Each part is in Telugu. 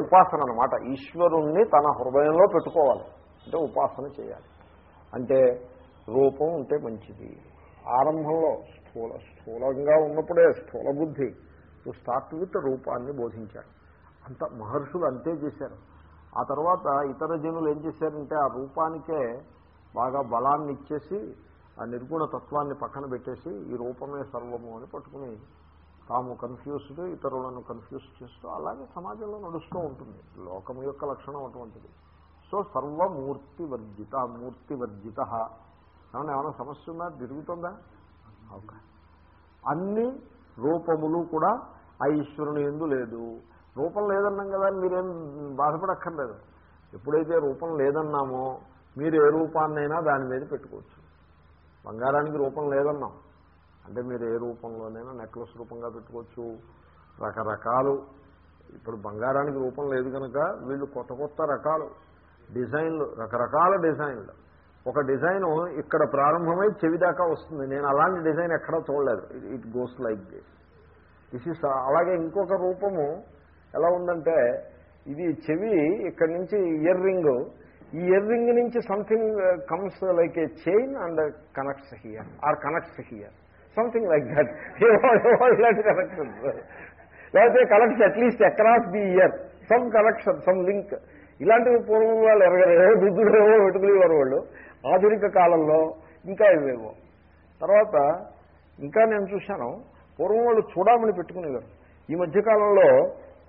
ఉపాసన అనమాట ఈశ్వరుణ్ణి తన హృదయంలో పెట్టుకోవాలి. అంటే ఉపాసన చేయాలి. అంటే రూపం ఉంటే మంచిది. ఆరంభంలో స్థూల స్థూలంగా ఉన్నప్పుడే స్థూల బుద్ధి. టు స్టార్ట్ విత్ రూపాన్ని బోధించాడు అంత మహర్షులు అంతే చేశారు. ఆ తర్వాత ఇతర జనులు ఏం చేశారంటే ఆ రూపానికే బాగా బలాన్ని ఇచ్చేసి ఆ నిర్గుణ తత్వాన్ని పక్కన పెట్టేసి ఈ రూపమే సర్వము అని పట్టుకుని తాము కన్ఫ్యూజ్డ్ ఇతరులను కన్ఫ్యూజ్ చేస్తూ అలాగే సమాజంలో నడుస్తూ ఉంటుంది. లోకం యొక్క లక్షణం అటువంటిది. సో సర్వమూర్తి వర్జిత మూర్తి వర్జిత ఏమన్నా ఏమైనా సమస్య ఉందా? తిరుగుతుందా ఓకే. అన్ని రూపములు కూడా ఆ ఈశ్వరుని ఎందు లేదు. రూపం లేదన్నాం కదా మీరేం బాధపడక్కర్లేదు. ఎప్పుడైతే రూపం లేదన్నామో మీరు ఏ రూపాన్నైనా దాని మీద పెట్టుకోవచ్చు. బంగారానికి రూపం లేదన్నాం. అంటే మీరు ఏ రూపంలోనైనా నెక్లెస్ రూపంగా పెట్టుకోవచ్చు. రకరకాలు. ఇప్పుడు బంగారానికి రూపం లేదు కనుక వీళ్ళు కొత్త కొత్త రకాలు. డిజైన్లు రకరకాల డిజైన్లు. ఒక డిజైన్ ఇక్కడ ప్రారంభమై చెవి దాకా వస్తుంది. నేను అలాంటి డిజైన్ ఎక్కడా చూడలేదు. It goes like this this is అలాగే ఇంకొక రూపము ఎలా ఉందంటే ఇది చెవి ఇక్కడ నుంచి ఇయర్ రింగ్. ఈ ఇయర్ రింగ్ నుంచి something comes like a chain and connects here or connects here something like that ఇలాంటి కనెక్షన్స్ లేకపోతే collection at least across the ear some collection some link ఇలాంటివి పూర్వం వాళ్ళు ఎరగలేవో దుద్దులేవో వెతుకులేవారు వాళ్ళు. ఆధునిక కాలంలో ఇంకా ఇవేవో. తర్వాత ఇంకా నేను చూశాను. పూర్వం వాళ్ళు చూడమని పెట్టుకునేవారు. ఈ మధ్యకాలంలో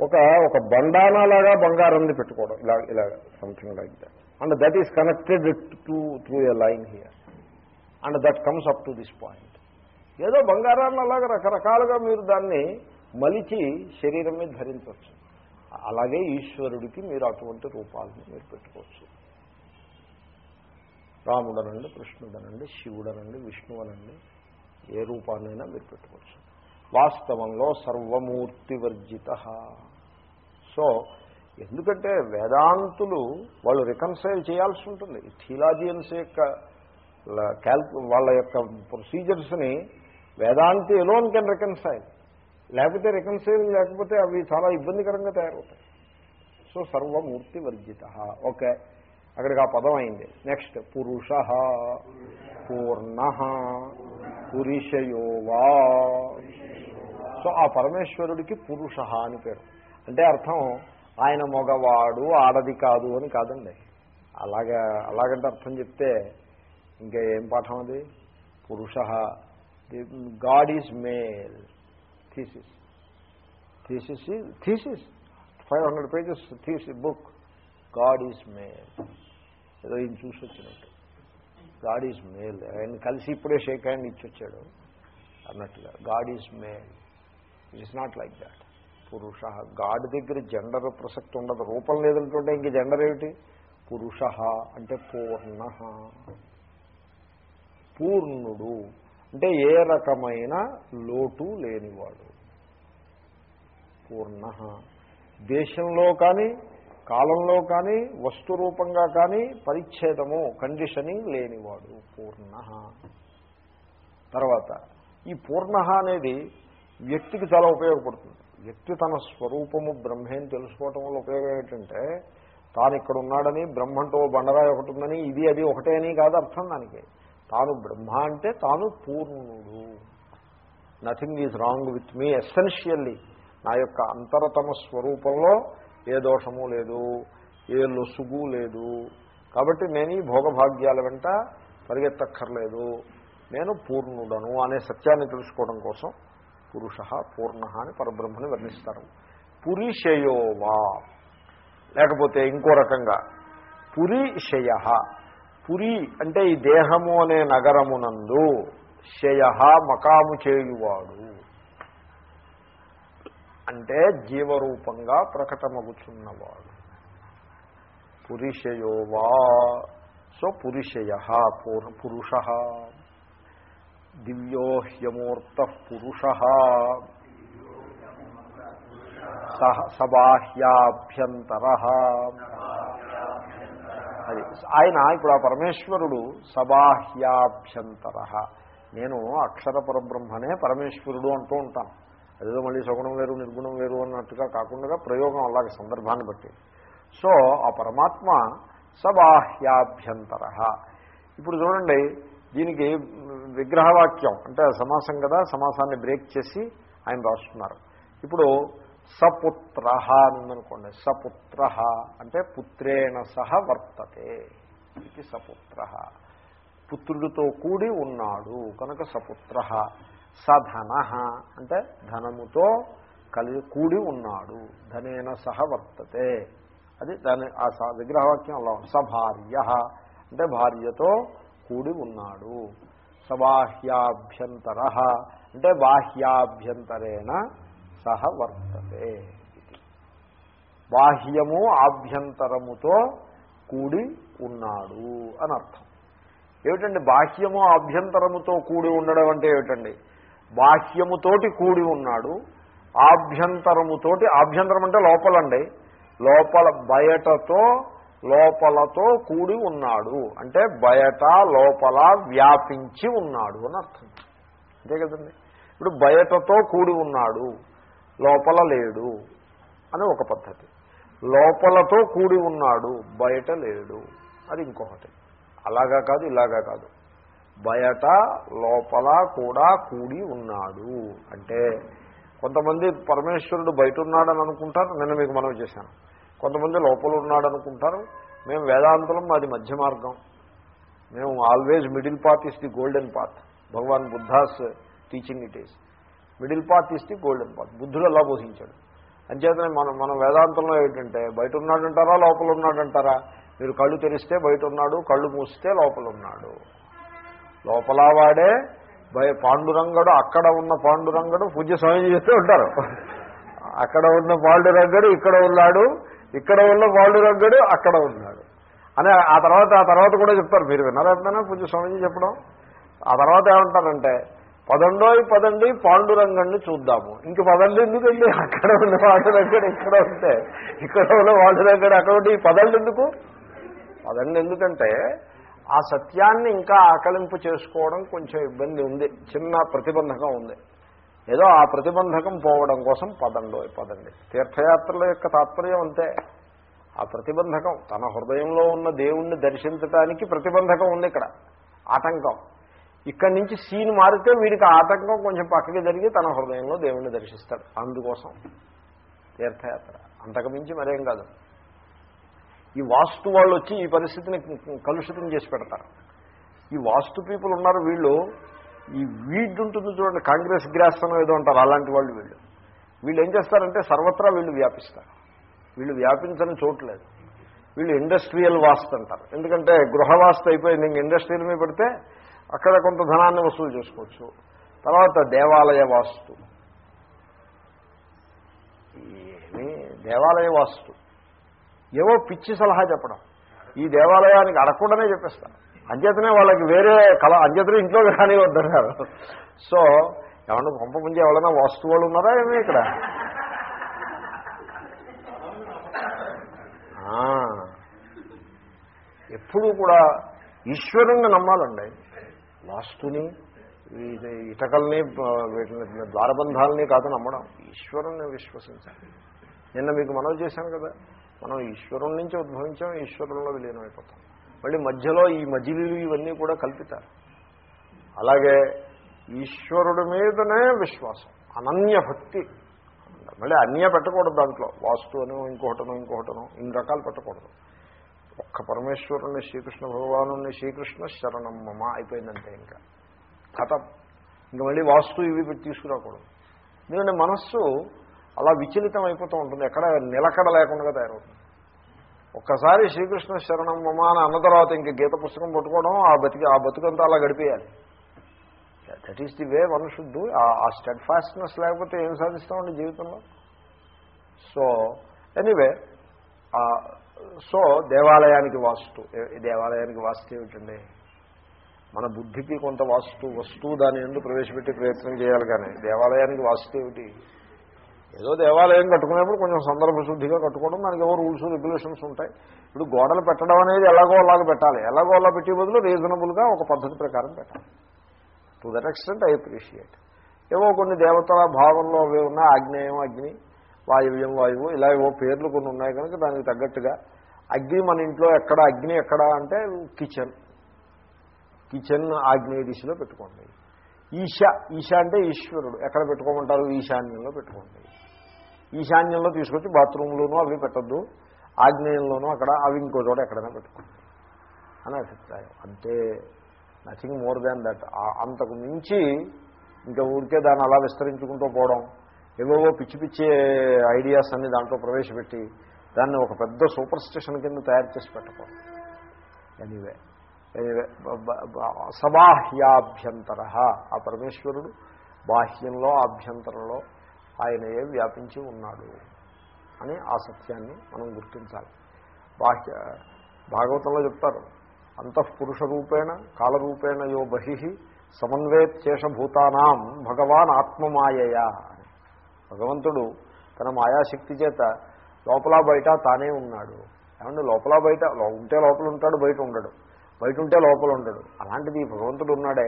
ఒక ఒక బండానాలాగా బంగారంది పెట్టుకోవడం. ఇలా ఇలా something like that and that is connected to through a line here and that comes up to this point ఏదో బంగారాన్ని అలాగా రకరకాలుగా మీరు దాన్ని మలిచి శరీరం మీద ధరించవచ్చు. అలాగే ఈశ్వరుడికి మీరు అటువంటి రూపాలను మీరు పెట్టుకోవచ్చు. రాముడనండి కృష్ణుడనండి శివుడనండి విష్ణువనండి ఏ రూపాన్నైనా మీరు పెట్టుకోవచ్చు. వాస్తవంలో సర్వమూర్తి వర్జిత సో ఎందుకంటే వేదాంతులు వాళ్ళు రికన్సైల్ చేయాల్సి ఉంటుంది. థిలాజియన్స్ యొక్క క్యాల్ వాళ్ళ యొక్క ప్రొసీజర్స్ని వేదాంతి ఎలోన్ కెన్ రికన్సైల్ లేకపోతే రికన్సైల్ లేకపోతే అవి చాలా ఇబ్బందికరంగా తయారవుతాయి. సో సర్వమూర్తి వర్జిత. ఓకే అక్కడికి ఆ పదం అయింది. నెక్స్ట్ పురుష పూర్ణ పురుషయోవా. సో ఆ పరమేశ్వరుడికి పురుష అని పేరు. అంటే అర్థం ఆయన మగవాడు ఆడది కాదు అని కాదండి. అలాగా అలాగంటే అర్థం చెప్తే ఇంకా ఏం పాఠం అది? పురుష God is male. Thesis. Thesis thesis. Five hundred pages thesis book. God is male. ఏదో ఈయన చూసి వచ్చినట్టు. God is male. ఆయన కలిసి ఇప్పుడే షేక్ హ్యాండ్ ఇచ్చొచ్చాడు అన్నట్లుగా అన్నట్టుగా. God is male. It is not like that పురుష గాడ్ దగ్గర జెండర్ ప్రసక్తి ఉండదు. రూపం లేదంటుంటే ఇంక జెండర్ ఏమిటి? పురుష అంటే పూర్ణ. పూర్ణుడు అంటే ఏ రకమైన లోటు లేనివాడు. పూర్ణ. దేశంలో కానీ కాలంలో కానీ వస్తురూపంగా కానీ పరిచ్ఛేదము కండిషనింగ్ లేనివాడు. పూర్ణ. తర్వాత ఈ పూర్ణ అనేది వ్యక్తికి చాలా ఉపయోగపడుతుంది. వ్యక్తి తన స్వరూపము బ్రహ్మేని తెలుసుకోవటం వల్ల ఉపయోగం ఏంటంటే తాను ఇక్కడ ఉన్నాడని బ్రహ్మంటో బండరాయి ఒకటి ఉందని ఇది అది ఒకటే అని కాదు అర్థం దానికి. తాను బ్రహ్మ అంటే తాను పూర్ణుడు. Nothing is wrong with me essentially నా యొక్క అంతరతమ స్వరూపంలో ఏ దోషము లేదు ఏ లొసుగు లేదు. కాబట్టి నేను ఈ భోగభాగ్యాల వెంట పరిగెత్తక్కర్లేదు. నేను పూర్ణుడను అనే సత్యాన్ని తెలుసుకోవడం కోసం పురుష పూర్ణ అని పరబ్రహ్మని వర్ణిస్తారు. పురిషయోవా లేకపోతే ఇంకో రకంగా పురిషయ. పురి అంటే ఈ దేహము అనే నగరమునందు శయ మకాము చేయువాడు. అంటే జీవరూపంగా ప్రకటమగుచున్నవాడు. పురుషయోవా సో పురుషయ పురుష. దివ్యోహ్యమూర్త పురుష. సబాహ్యాభ్యంతర. అది ఆయన ఇప్పుడు ఆ పరమేశ్వరుడు సబాహ్యాభ్యంతర. నేను అక్షర పరబ్రహ్మనే పరమేశ్వరుడు అంటూ ఉంటాను. అదేదో మళ్ళీ సగుణం వేరు నిర్గుణం వేరు అన్నట్టుగా కాకుండా ప్రయోగం అలాగే సందర్భాన్ని బట్టి. సో ఆ పరమాత్మ సబాహ్యాభ్యంతర. ఇప్పుడు చూడండి దీనికి విగ్రహవాక్యం అంటే సమాసం కదా సమాసాన్ని బ్రేక్ చేసి ఆయన రాస్తున్నారు. ఇప్పుడు సపుత్ర అనుందనుకోండి సపుత్ర అంటే పుత్రేణ సహ వర్తతే. ఇది సపుత్ర పుత్రుడితో కూడి ఉన్నాడు. కనుక సపుత్ర సధన అంటే ధనముతో కలిగి కూడి ఉన్నాడు. ధనేన సహ వర్తతే. అది దాని ఆ స- విగ్రహవాక్యం అలా సభార్య అంటే భార్యతో కూడి ఉన్నాడు. సబాహ్యాభ్యంతర అంటే బాహ్యాభ్యంతరేణ సహ వర్తతే బాహ్యము ఆభ్యంతరముతో కూడి ఉన్నాడు అని అర్థం. ఏమిటండి బాహ్యము ఆభ్యంతరముతో కూడి ఉండడం అంటే ఏమిటండి? బాహ్యముతోటి కూడి ఉన్నాడు ఆభ్యంతరముతోటి ఆభ్యంతరం అంటే లోపలండి. లోపల బయటతో లోపలతో కూడి ఉన్నాడు. అంటే బయట లోపల వ్యాపించి ఉన్నాడు అని అర్థం. అంతే కదండి? ఇప్పుడు బయటతో కూడి ఉన్నాడు. లోపల లేడు అని ఒక పద్ధతి. లోపలతో కూడి ఉన్నాడు బయట లేడు. అది ఇంకొకటి. అలాగా కాదు ఇలాగా కాదు. బయట లోపల కూడా కూడి ఉన్నాడు. అంటే కొంతమంది పరమేశ్వరుడు బయట ఉన్నాడని అనుకుంటారు. నిన్న మీకు మనం చేశాను. కొంతమంది లోపల ఉన్నాడు అనుకుంటారు మేము వేదాంతులం మాది మధ్య మార్గం. మేము always middle path is the golden path Bhagavan Buddha's teaching it is middle part ఇస్తే గోల్డెన్ పార్ట్ బుద్ధుడు అలా బోధించాడు. అంచేతనే మనం మనం వేదాంతంలో ఏంటంటే బయట ఉన్నాడంటారా లోపల ఉన్నాడంటారా? మీరు కళ్ళు తెరిస్తే బయట ఉన్నాడు కళ్ళు మూస్తే లోపల ఉన్నాడు. లోపల వాడే భయ పాండురంగడు అక్కడ ఉన్న పాండురంగడు పూజ స్వామి చేస్తూ ఉంటారు. అక్కడ ఉన్న పాండురంగడు ఇక్కడ ఉన్నాడు ఇక్కడ ఉన్న పాండురంగడు అక్కడ ఉన్నాడు. అని ఆ తర్వాత ఆ తర్వాత కూడా చెప్తారు. మీరు విన్నారా పూజ స్వామిజీ చెప్పడం? ఆ తర్వాత ఏమంటారంటే పదండోయి పదండి పాండురంగాన్ని చూద్దాము. ఇంక పదండి ఎందుకండి? అక్కడ ఉన్న పాండురంగడు ఇక్కడ ఉంటే ఇక్కడ ఉన్న పాండురంగడు అక్కడ ఉంటే ఈ పదండి ఎందుకు? పదండి ఎందుకంటే ఆ సత్యాన్ని ఇంకా ఆకలింపు చేసుకోవడం కొంచెం ఇబ్బంది ఉంది. చిన్న ప్రతిబంధకం ఉంది. ఏదో ఆ ప్రతిబంధకం పోవడం కోసం పదండో పదండి. తీర్థయాత్రల యొక్క తాత్పర్యం అంతే. ఆ ప్రతిబంధకం తన హృదయంలో ఉన్న దేవుణ్ణి దర్శించడానికి ప్రతిబంధకం ఉంది ఇక్కడ. ఆటంకం. ఇక్కడి నుంచి సీన్ మారితే వీడికి ఆటంకం కొంచెం పక్కకి జరిగి తన హృదయంలో దేవుణ్ణి దర్శిస్తాడు. అందుకోసం తీర్థయాత్ర. అంతకుమించి మరేం కాదు. ఈ వాస్తు వాళ్ళు వచ్చి ఈ పరిస్థితిని కలుషితం చేసి పెడతారు. ఈ వాస్తు పీపుల్ ఉన్నారు వీళ్ళు. ఈ వీడ్ ఉంటుంది చూడండి కాంగ్రెస్ గ్రాస్ అని ఏదో ఉంటారు అలాంటి వాళ్ళు వీళ్ళు. వీళ్ళు ఏం చేస్తారంటే సర్వత్రా వీళ్ళు వ్యాపిస్తారు. వీళ్ళు వ్యాపించని చోట్లేదు వీళ్ళు ఇండస్ట్రియల్ వాస్తు అంటారు. ఎందుకంటే గృహ వాస్తు అయిపోయింది ఇంక ఇండస్ట్రియల్ మీద పెడితే అక్కడ కొంత ధనాన్ని వసూలు చేసుకోవచ్చు. తర్వాత దేవాలయ వాస్తు. ఏమి దేవాలయ వాస్తు. ఏవో పిచ్చి సలహా చెప్పడం. ఈ దేవాలయానికి అడగకుండానే చెప్పేస్తాను. అంచేతనే వాళ్ళకి వేరే కళ అంచేతనే ఇంట్లో కానీ వద్దన్నారు సో ఏమన్నా పంప ముందు ఎవరైనా వాస్తు వాళ్ళు ఉన్నారా ఏమి ఇక్కడ? ఎప్పుడూ కూడా ఈశ్వరుణ్ణి నమ్మాలండి వాస్తుని ఇటకల్ని వీటిని ద్వారబంధాలని కాదు నమ్మడం. ఈశ్వరుణ్ణి విశ్వసించాలి. నిన్న మీకు మనవి చేశాను కదా. మనం ఈశ్వరుడి నుంచి ఉద్భవించాం ఈశ్వరంలో విలీనమైపోతాం మళ్ళీ మధ్యలో ఈ మజిలీలు ఇవన్నీ కూడా కల్పితారు. అలాగే ఈశ్వరుడి మీదనే విశ్వాసం అనన్య భక్తి. మళ్ళీ అన్య పెట్టకూడదు దాంట్లో. వాస్తు అని ఇంకొకటను ఇంకొకటను ఇన్ని రకాలు పెట్టకూడదు. ఒక్క పరమేశ్వరుని శ్రీకృష్ణ భగవాను శ్రీకృష్ణ శరణం మమ అయిపోయిందంటే ఇంకా. కథ. ఇంకా మళ్ళీ వాస్తు ఇవి తీసుకురాకూడదు. ఎందుకంటే మనస్సు అలా విచలితం అయిపోతూ ఉంటుంది. ఎక్కడ నిలకడ లేకుండా తయారవుతుంది. ఒక్కసారి శ్రీకృష్ణ శరణం మమ అని అన్న తర్వాత ఇంక గీత పుస్తకం పట్టుకోవడం ఆ బతికి ఆ బతుకంతా అలా గడిపేయాలి. That is the way one should do ఆ స్టెడ్ ఫాస్ట్నెస్ లేకపోతే ఏం సాధిస్తామండి జీవితంలో? సో ఎనీవే సో దేవాలయానికి వాస్తు. దేవాలయానికి వాస్తు ఏమిటండి? మన బుద్ధికి కొంత వాస్తు వస్తువు దాని ఎందుకు ప్రవేశపెట్టి ప్రయత్నం చేయాలి కానీ దేవాలయానికి వాస్తు ఏమిటి? ఏదో దేవాలయం కట్టుకునేప్పుడు కొంచెం సందర్భ శుద్ధిగా కట్టుకోవడం దానికి ఏవో రూల్స్ రెగ్యులేషన్స్ ఉంటాయి. ఇప్పుడు గోడలు పెట్టడం అనేది ఎలాగో అలాగ పెట్టాలి. ఎలాగో అలా పెట్టే బదులు రీజనబుల్గా ఒక పద్ధతి ప్రకారం పెట్టాలి. To that extent I appreciate. ఏవో కొన్ని దేవతల భావంలో అవి ఉన్న ఆగ్నేయం అగ్ని వాయువ్యం వాయువు ఇలా ఏవో పేర్లు కొన్ని ఉన్నాయి కనుక దానికి తగ్గట్టుగా. అగ్ని మన ఇంట్లో ఎక్కడ అగ్ని ఎక్కడ అంటే కిచెన్. కిచెన్ ఆగ్నేయ దిశలో పెట్టుకోండి. ఈశ ఈశ అంటే ఈశ్వరుడు. ఎక్కడ పెట్టుకోమంటారు? ఈశాన్యంలో పెట్టుకోండి. ఈశాన్యంలో తీసుకొచ్చి బాత్రూంలోనూ అవి పెట్టద్దు. ఆగ్నేయంలోనూ అక్కడ అవి ఇంకో చోట ఎక్కడైనా పెట్టుకోండి. అని అభిప్రాయం. అంతే. నథింగ్ మోర్ దాన్ దట్ అంతకు మించి ఇంకా ఊరికే దాన్ని అలా విస్తరించుకుంటూ పోవడం ఏవేవో పిచ్చి పిచ్చి ఐడియాస్ అన్ని దాంట్లో ప్రవేశపెట్టి దాన్ని ఒక పెద్ద సూపర్ స్టేషన్ కింద తయారు చేసి పెట్టకూడదు. ఎనీవే ఎనీవే సబాహ్యాభ్యంతర. ఆ పరమేశ్వరుడు బాహ్యంలో ఆభ్యంతరంలో ఆయనయే వ్యాపించి ఉన్నాడు అని ఆ సత్యాన్ని మనం గుర్తించాలి. బాహ్య భాగవతంలో చెప్తారు అంతఃపురుష రూపేణ కాలరూపేణ యో బహి సమన్వేత్యేషభూతానాం భగవాన్ ఆత్మమాయయా భగవంతుడు తన మాయాశక్తి చేత లోపల బయట తానే ఉన్నాడు. ఏమంటే లోపల బయట ఉంటే లోపల ఉంటాడు బయట ఉండడు. బయట ఉంటే లోపల ఉండడు. అలాంటిది భగవంతుడు ఉన్నాడే.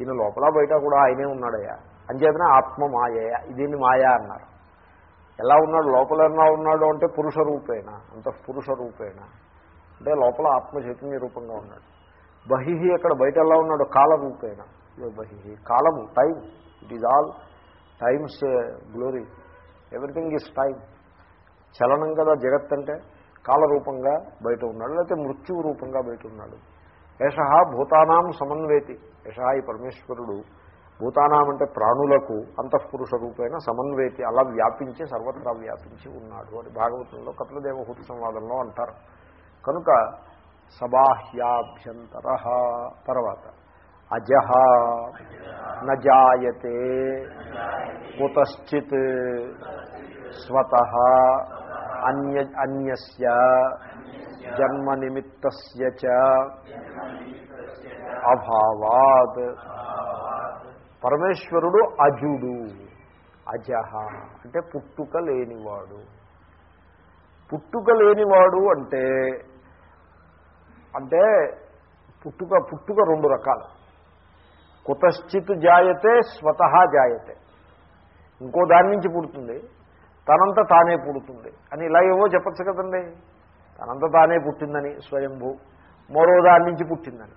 ఈయన లోపల బయట కూడా ఆయనే ఉన్నాడయ్యా. అంచేతన ఆత్మ మాయయ దీన్ని మాయా అన్నారు. ఎలా ఉన్నాడు? లోపల ఎలా ఉన్నాడు అంటే పురుష రూపేణ. అంత పురుష రూపేణ. అంటే లోపల ఆత్మ చైతన్య రూపంగా ఉన్నాడు. బహిహి అక్కడ బయట ఎలా ఉన్నాడు? కాల రూపేణ. బహిహి కాలము time. It is all time's glory everything is time చలనం కదా జగత్ అంటే కాలరూపంగా బయట ఉన్నాడు లేకపోతే మృత్యు రూపంగా బయట ఉన్నాడు. యష భూతానాం సమన్వేతి. ఏష ఈ పరమేశ్వరుడు భూతానాం అంటే ప్రాణులకు అంతఃపురుష రూపేణ సమన్వేతి. అలా వ్యాపించి సర్వత్రా వ్యాపించి ఉన్నాడు అని భాగవతంలో కపిలదేవహూతి సంవాదంలో అంటారు. కనుక సబాహ్యాభ్యంతర తర్వాత. అజహ నజాయతే కుతశ్చిత్ స్వత అన్య అన్యస్య జన్మనిమిత్త చ అభావాత్ పరమేశ్వరుడు అజుడు అజహ అంటే పుట్టుక లేనివాడు. పుట్టుక లేనివాడు అంటే అంటే పుట్టుక పుట్టుక రెండు రకాలు. కుతశ్చిత్ జాయతే స్వతహా జాయతే. ఇంకో దాని నుంచి పుడుతుంది. తనంత తానే పుడుతుంది. అని ఇలా ఏవో చెప్పచ్చు కదండి. తనంత తానే పుట్టిందని స్వయంభూ. మరో దాని నుంచి పుట్టిందని.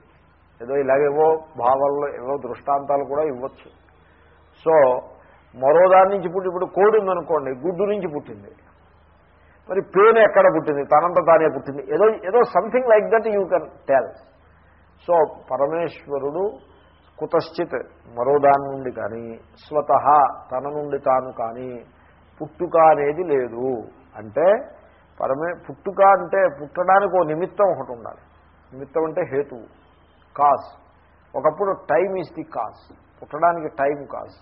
ఏదో ఇలాగేవో భావాల్లో ఏవో దృష్టాంతాలు కూడా ఇవ్వచ్చు. సో మరో దాని నుంచి పుట్టి ఇప్పుడు కోడి ఉందనుకోండి గుడ్డు నుంచి పుట్టింది. మరి పేను ఎక్కడ పుట్టింది? తనంత తానే పుట్టింది. ఏదో ఏదో something like that you can tell so పరమేశ్వరుడు కుతశ్చిత్ మరో దాని నుండి కానీ స్వత తన నుండి తాను కానీ పుట్టుక అనేది లేదు. అంటే పరమే పుట్టుక అంటే పుట్టడానికి ఓ నిమిత్తం ఒకటి ఉండాలి. నిమిత్తం అంటే హేతువు కాజ్. ఒకప్పుడు టైం ఈజ్ ది కాజ్. పుట్టడానికి టైం కాజ్.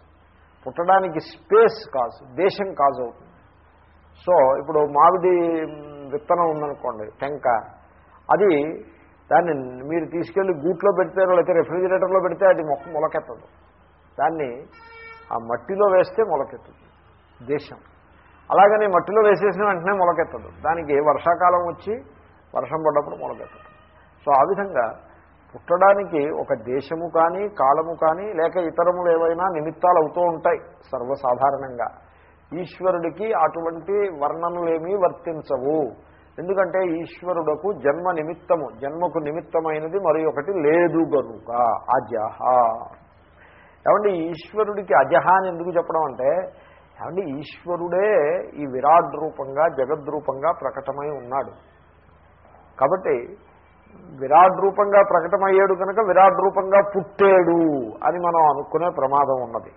పుట్టడానికి స్పేస్ కాజ్ దేశం కాజ్ అవుతుంది. సో ఇప్పుడు మామిడి విత్తనం ఉందనుకోండి టెంక. అది దాన్ని మీరు తీసుకెళ్ళి గూట్లో పెడితే లేకపోతే రెఫ్రిజిరేటర్లో పెడితే అది మొక్క మొలకెత్తదు. దాన్ని ఆ మట్టిలో వేస్తే మొలకెత్తుంది. దేశం. అలాగని మట్టిలో వేసేసిన వెంటనే మొలకెత్తదు. దానికి వర్షాకాలం వచ్చి వర్షం పడ్డప్పుడు మొలకెత్తదు. సో ఆ విధంగా పుట్టడానికి ఒక దేశము కానీ కాలము కానీ లేక ఇతరములు ఏవైనా నిమిత్తాలు అవుతూ ఉంటాయి సర్వసాధారణంగా. ఈశ్వరుడికి అటువంటి వర్ణనలేమీ వర్తించవు. ఎందుకంటే ఈశ్వరుడకు జన్మ నిమిత్తము జన్మకు నిమిత్తమైనది మరి ఒకటి లేదు గనుక అజహ. ఏమంటే ఈశ్వరుడికి అజహ అని ఎందుకు చెప్పడం అంటే ఏమంటే ఈశ్వరుడే ఈ విరాట్ రూపంగా జగద్రూపంగా ప్రకటమై ఉన్నాడు. కాబట్టి విరాట్ రూపంగా ప్రకటమయ్యాడు కనుక విరాట్ రూపంగా పుట్టాడు అని మనం అనుకునే ప్రమాదం ఉన్నది.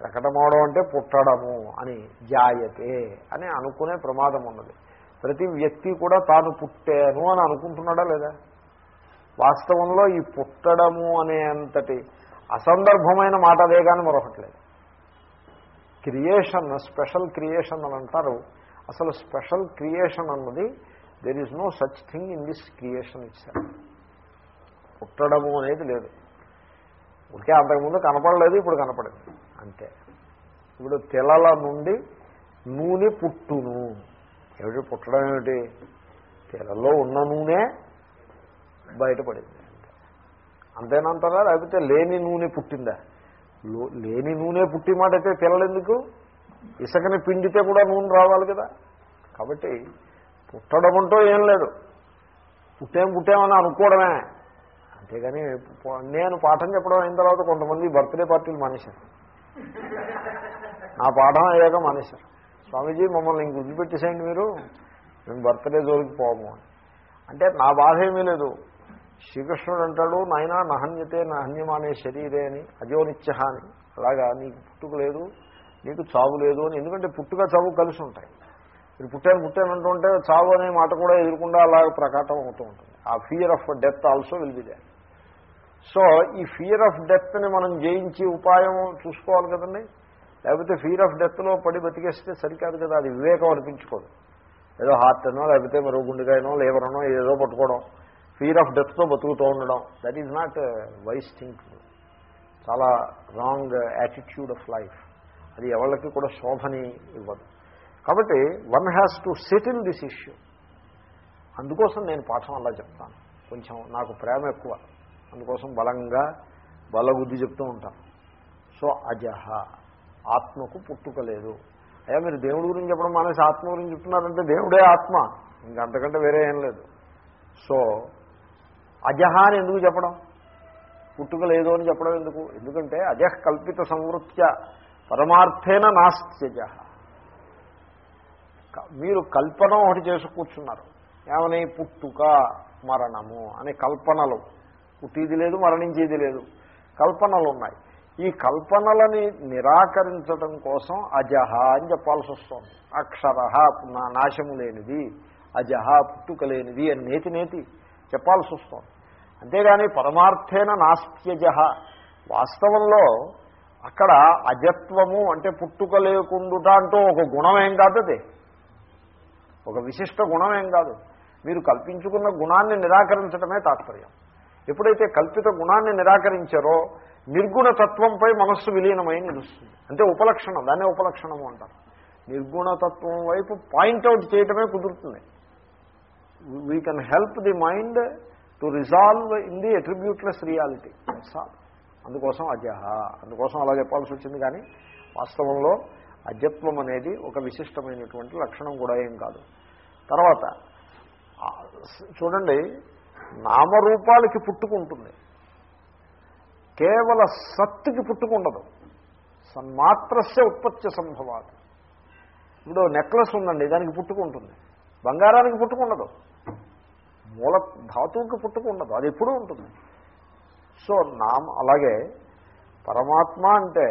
ప్రకటమవడం అంటే పుట్టడము అని జాయతే అని అనుకునే ప్రమాదం ఉన్నది. ప్రతి వ్యక్తి కూడా తాను పుట్టాను అని అనుకుంటున్నాడా లేదా? వాస్తవంలో ఈ పుట్టడము అనే అంతటి అసందర్భమైన మాట అదే కానీ మరొకట్లేదు. క్రియేషన్ స్పెషల్ క్రియేషన్ అని అంటారు. అసలు స్పెషల్ క్రియేషన్ అన్నది there is no such thing in this creation ఇచ్చారు పుట్టడము అనేది లేదు. ఉడికే అంతకుముందు కనపడలేదు ఇప్పుడు కనపడింది. అంతే. ఇప్పుడు తెలల నుండి నూనె పుట్టును. ఏమిటి పుట్టడం ఏమిటి? తెలలో ఉన్న నూనె బయటపడింది. అంతేనంటారా? లేకపోతే లేని నూనె పుట్టిందా? లేని నూనె పుట్టి మాట అయితే పిల్లలెందుకు? ఇసుకని పిండితే కూడా నూనె రావాలి కదా. కాబట్టి పుట్టడం అంటూ ఏం లేదు. పుట్టేం పుట్టామని అనుకోవడమే. అంతేగాని నేను పాఠం చెప్పడం అయిన తర్వాత కొంతమంది బర్త్డే పార్టీలు మానేశారు. నా పాఠం అయ్యాక మానేశారు. స్వామీజీ మమ్మల్ని ఇంక వదిలిపెట్టేసేయండి మీరు. మేము బర్త్డే జోలికి పోము అంటే నా బాధ ఏమీ లేదు. శ్రీకృష్ణుడు అంటాడు నాయన నహన్యతే నహన్యమానే శరీరే అని అజోనిత్య అని. అలాగా నీకు పుట్టుక లేదు నీకు చావు లేదు అని. ఎందుకంటే పుట్టుక చావు కలిసి ఉంటాయి. మీరు పుట్టాను పుట్టాను అంటుంటే చావు అనే మాట కూడా ఎదురకుండా అలాగ ప్రకాటం అవుతూ ఉంటుంది. ఆ fear of death also will be there so ఈ ఫియర్ ఆఫ్ డెత్ని మనం జయించి ఉపాయం చూసుకోవాలి కదండి? లేకపోతే ఫీర్ ఆఫ్ డెత్లో పడి బతికేస్తే సరికాదు కదా అది వివేకం అనిపించుకోదు. ఏదో హార్ట్ అనో లేకపోతే మరో గుండెకాయనో లేవరనో ఏదో పట్టుకోవడం ఫీర్ ఆఫ్ డెత్తో బతుకుతూ ఉండడం that is not wise think చాలా రాంగ్ యాటిట్యూడ్ ఆఫ్ లైఫ్ అది ఎవరికి కూడా శోభని ఇవ్వదు. కాబట్టి one has to settle this issue అందుకోసం నేను పాఠం అలా చెప్తాను. కొంచెం నాకు ప్రేమ ఎక్కువ. అందుకోసం బలంగా బలబుద్ధి చెప్తూ ఉంటాను. సో అజహ. ఆత్మకు పుట్టుక లేదు. అయ్యా మీరు దేవుడి గురించి చెప్పడం మానేసి ఆత్మ గురించి చెప్తున్నారంటే దేవుడే ఆత్మ. ఇంకంతకంటే వేరే ఏం లేదు. సో అజహ అని ఎందుకు చెప్పడం? పుట్టుక లేదు అని చెప్పడం ఎందుకు? ఎందుకంటే అజహ కల్పిత సంవృత్య పరమార్థేన నాస్త్యజ మీరు కల్పన ఒకటి చేసి కూర్చున్నారు. ఏమని? పుట్టుక మరణము అనే కల్పనలు. పుట్టిది లేదు మరణించేది లేదు. కల్పనలు ఉన్నాయి. ఈ కల్పనలని నిరాకరించడం కోసం అజహ అని చెప్పాల్సి వస్తుంది. అక్షర నాశము లేనిది అజహ పుట్టుక లేనిది అని నేతి నేతి చెప్పాల్సి వస్తుంది. అంతేగాని పరమార్థేన నాస్త్యజహ. వాస్తవంలో అక్కడ అజత్వము అంటే పుట్టుక లేకుండుట అంటూ ఒక గుణమేం కాదు అది. ఒక విశిష్ట గుణం ఏం కాదు. మీరు కల్పించుకున్న గుణాన్ని నిరాకరించడమే తాత్పర్యం. ఎప్పుడైతే కల్పిత గుణాన్ని నిరాకరించారో నిర్గుణ తత్వంపై మనస్సు విలీనమై నిలుస్తుంది. అంటే ఉపలక్షణం దాన్నే ఉపలక్షణము అంటారు. నిర్గుణతత్వం వైపు పాయింట్అవుట్ చేయటమే కుదురుతుంది. We can help the mind to resolve in the attributeless reality అందుకోసం అజహ. అందుకోసం అలా చెప్పాల్సి వచ్చింది కానీ వాస్తవంలో అజత్వం అనేది ఒక విశిష్టమైనటువంటి లక్షణం కూడా ఏం కాదు. తర్వాత చూడండి నామరూపాలకి పుట్టుకుంటుంది. కేవల సత్తుకి పుట్టుకుండదు. సన్మాత్రస్య ఉత్పత్తి సంభవాలు ఇప్పుడు నెక్లెస్ ఉందండి దానికి పుట్టుకుంటుంది. బంగారానికి పుట్టుకుండదు. మూల ధాతువుకి పుట్టుకుండదు అది ఎప్పుడూ ఉంటుంది. సో నామ అలాగే పరమాత్మ అంటే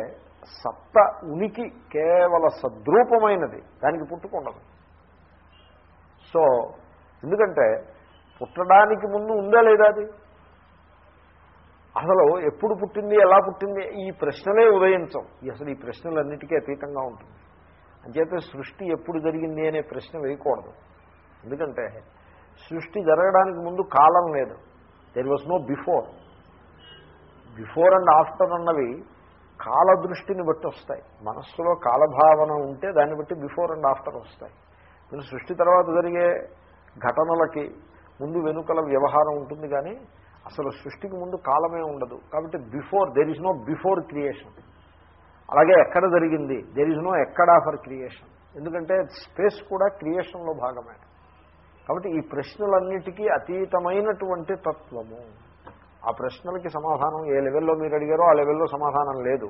సత్త ఉనికి కేవల సద్రూపమైనది దానికి పుట్టుకుండదు. సో ఎందుకంటే పుట్టడానికి ముందు ఉందా లేదా అది? అసలు ఎప్పుడు పుట్టింది ఎలా పుట్టింది ఈ ప్రశ్నలే ఉదయించం. అసలు ఈ ప్రశ్నలన్నిటికీ అతీతంగా ఉంటుంది. అంచేత సృష్టి ఎప్పుడు జరిగింది అనే ప్రశ్న వేయకూడదు. ఎందుకంటే సృష్టి జరగడానికి ముందు కాలం లేదు. There was no before before and after అన్నవి కాల దృష్టిని బట్టి వస్తాయి. మనస్సులో కాలభావన ఉంటే దాన్ని బట్టి బిఫోర్ అండ్ ఆఫ్టర్ వస్తాయి. సృష్టి తర్వాత జరిగే ఘటనలకి ముందు వెనుకల వ్యవహారం ఉంటుంది కానీ అసలు సృష్టికి ముందు కాలమే ఉండదు. కాబట్టి before there is no before creation అలాగే ఎక్కడ జరిగింది? దెర్ ఇస్ నో ఎక్కడ ఫర్ క్రియేషన్ ఎందుకంటే స్పేస్ కూడా క్రియేషన్లో భాగమే. కాబట్టి ఈ ప్రశ్నలన్నిటికీ అతీతమైనటువంటి తత్వము. ఆ ప్రశ్నలకి సమాధానం ఏ లెవెల్లో మీరు అడిగారో ఆ లెవెల్లో సమాధానం లేదు.